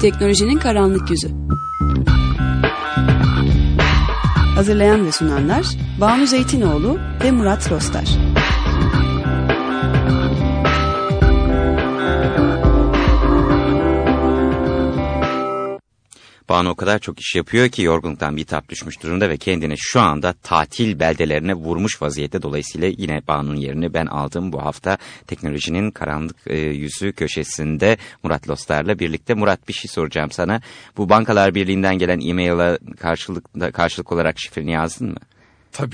Teknolojinin karanlık yüzü. Hazırlayan ve sunanlar Banu Zeytinoğlu ve Murat Rostar. Banu o kadar çok iş yapıyor ki yorgunluktan bitap düşmüş durumda ve kendini şu anda tatil beldelerine vurmuş vaziyette. Dolayısıyla yine Banu'nun yerini ben aldım bu hafta teknolojinin karanlık e, yüzü köşesinde Murat Lostar'la birlikte. Murat bir şey soracağım sana. Bu Bankalar Birliği'nden gelen e-mail'a karşılık, karşılık olarak şifreni yazdın mı?